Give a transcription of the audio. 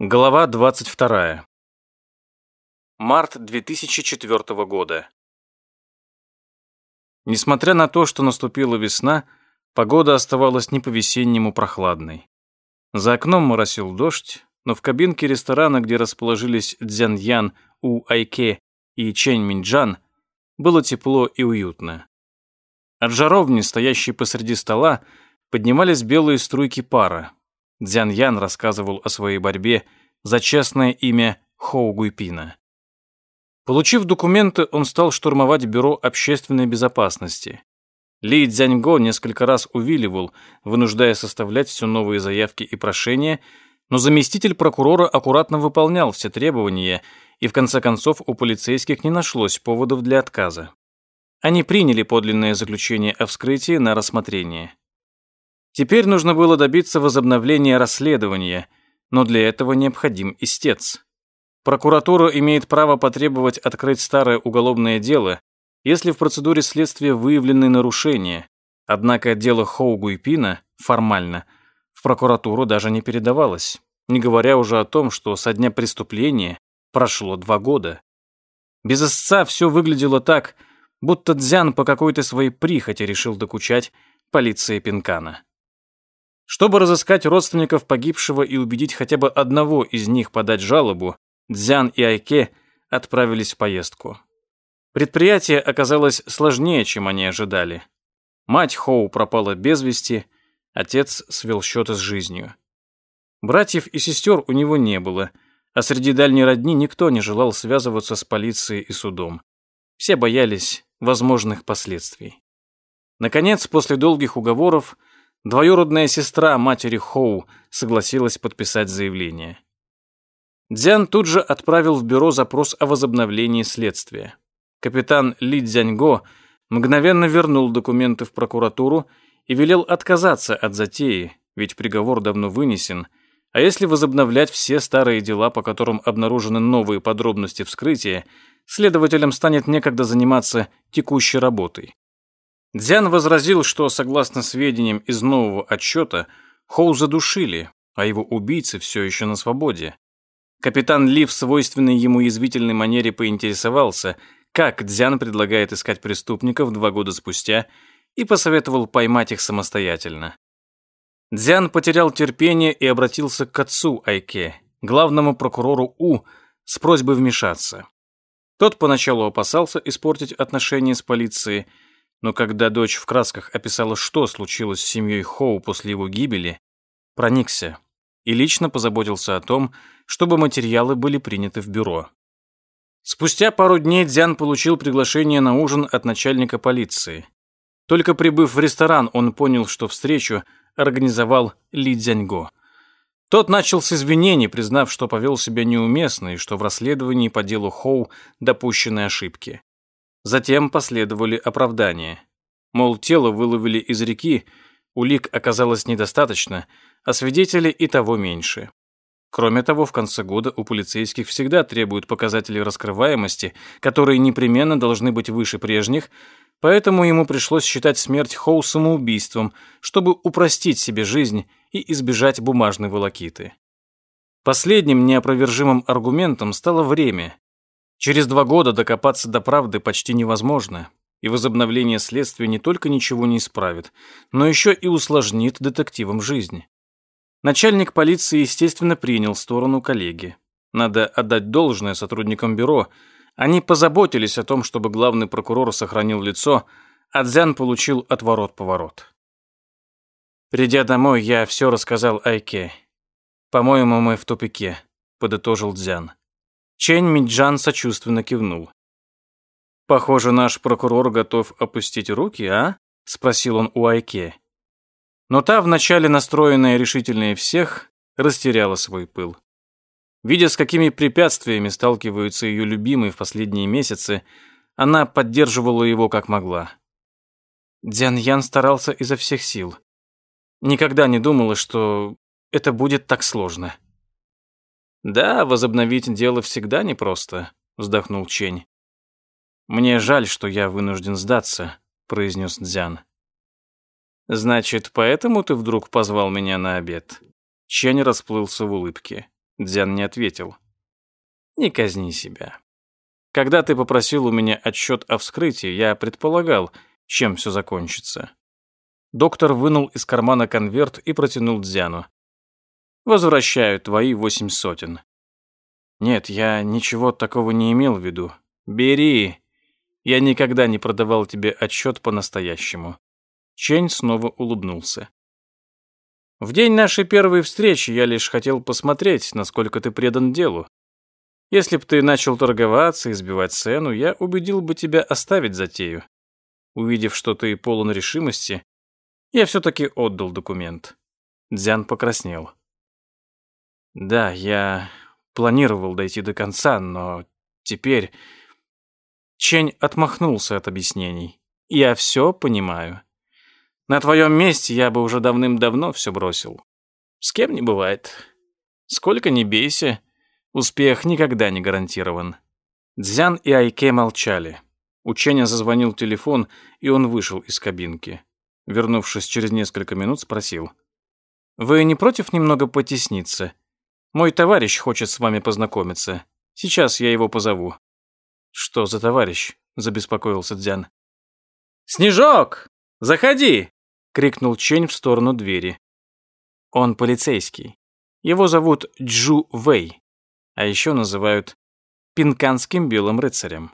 Глава 22. Март 2004 года. Несмотря на то, что наступила весна, погода оставалась не по-весеннему прохладной. За окном моросил дождь, но в кабинке ресторана, где расположились Дзяньян, У Айке и Чэнь Минджан, было тепло и уютно. От жаровни, стоящей посреди стола, поднимались белые струйки пара, Дзян Ян рассказывал о своей борьбе за честное имя Хоу Гуйпина. Получив документы, он стал штурмовать Бюро общественной безопасности. Ли Цзяньго несколько раз увиливал, вынуждая составлять все новые заявки и прошения, но заместитель прокурора аккуратно выполнял все требования, и в конце концов у полицейских не нашлось поводов для отказа. Они приняли подлинное заключение о вскрытии на рассмотрение. Теперь нужно было добиться возобновления расследования, но для этого необходим истец. Прокуратура имеет право потребовать открыть старое уголовное дело, если в процедуре следствия выявлены нарушения. Однако дело Хоу Гуйпина формально в прокуратуру даже не передавалось, не говоря уже о том, что со дня преступления прошло два года. Без истца все выглядело так, будто Дзян по какой-то своей прихоти решил докучать полиции Пинкана. Чтобы разыскать родственников погибшего и убедить хотя бы одного из них подать жалобу, Дзян и Айке отправились в поездку. Предприятие оказалось сложнее, чем они ожидали. Мать Хоу пропала без вести, отец свел счеты с жизнью. Братьев и сестер у него не было, а среди дальней родни никто не желал связываться с полицией и судом. Все боялись возможных последствий. Наконец, после долгих уговоров, Двоюродная сестра матери Хоу согласилась подписать заявление. Дзян тут же отправил в бюро запрос о возобновлении следствия. Капитан Ли Дзяньго мгновенно вернул документы в прокуратуру и велел отказаться от затеи, ведь приговор давно вынесен, а если возобновлять все старые дела, по которым обнаружены новые подробности вскрытия, следователям станет некогда заниматься текущей работой. Дзян возразил, что, согласно сведениям из нового отчета, Хоу задушили, а его убийцы все еще на свободе. Капитан Ли в свойственной ему язвительной манере поинтересовался, как Дзян предлагает искать преступников два года спустя и посоветовал поймать их самостоятельно. Дзян потерял терпение и обратился к отцу Айке, главному прокурору У, с просьбой вмешаться. Тот поначалу опасался испортить отношения с полицией, но когда дочь в красках описала, что случилось с семьей Хоу после его гибели, проникся и лично позаботился о том, чтобы материалы были приняты в бюро. Спустя пару дней Дзян получил приглашение на ужин от начальника полиции. Только прибыв в ресторан, он понял, что встречу организовал Ли Дзяньго. Тот начал с извинений, признав, что повел себя неуместно и что в расследовании по делу Хоу допущены ошибки. Затем последовали оправдания. Мол, тело выловили из реки, улик оказалось недостаточно, а свидетелей и того меньше. Кроме того, в конце года у полицейских всегда требуют показатели раскрываемости, которые непременно должны быть выше прежних, поэтому ему пришлось считать смерть Хоу самоубийством, чтобы упростить себе жизнь и избежать бумажной волокиты. Последним неопровержимым аргументом стало время, Через два года докопаться до правды почти невозможно, и возобновление следствия не только ничего не исправит, но еще и усложнит детективам жизнь. Начальник полиции, естественно, принял сторону коллеги. Надо отдать должное сотрудникам бюро. Они позаботились о том, чтобы главный прокурор сохранил лицо, а Дзян получил отворот-поворот. Придя домой, я все рассказал Айке. «По-моему, мы в тупике», — подытожил Дзян. Чэнь Минджан сочувственно кивнул. «Похоже, наш прокурор готов опустить руки, а?» — спросил он у Айке. Но та, вначале настроенная решительнее всех, растеряла свой пыл. Видя, с какими препятствиями сталкиваются ее любимые в последние месяцы, она поддерживала его как могла. Дзян Ян старался изо всех сил. Никогда не думала, что это будет так сложно. «Да, возобновить дело всегда непросто», — вздохнул Чень. «Мне жаль, что я вынужден сдаться», — произнес Дзян. «Значит, поэтому ты вдруг позвал меня на обед?» Чень расплылся в улыбке. Дзян не ответил. Не казни себя. Когда ты попросил у меня отчет о вскрытии, я предполагал, чем все закончится. Доктор вынул из кармана конверт и протянул Дзяну. «Возвращаю твои восемь сотен». «Нет, я ничего такого не имел в виду. Бери. Я никогда не продавал тебе отчет по-настоящему». Чень снова улыбнулся. «В день нашей первой встречи я лишь хотел посмотреть, насколько ты предан делу. Если б ты начал торговаться и сбивать цену, я убедил бы тебя оставить затею. Увидев, что ты полон решимости, я все-таки отдал документ. Дзян покраснел. Да, я планировал дойти до конца, но теперь... Чень отмахнулся от объяснений. Я все понимаю. На твоем месте я бы уже давным-давно все бросил. С кем не бывает. Сколько ни бейся, успех никогда не гарантирован. Дзян и Айке молчали. У Ченя зазвонил телефон, и он вышел из кабинки. Вернувшись через несколько минут, спросил. «Вы не против немного потесниться? Мой товарищ хочет с вами познакомиться. Сейчас я его позову». «Что за товарищ?» – забеспокоился Дзян. «Снежок! Заходи!» – крикнул Чень в сторону двери. Он полицейский. Его зовут Джу Вэй, а еще называют Пинканским белым рыцарем.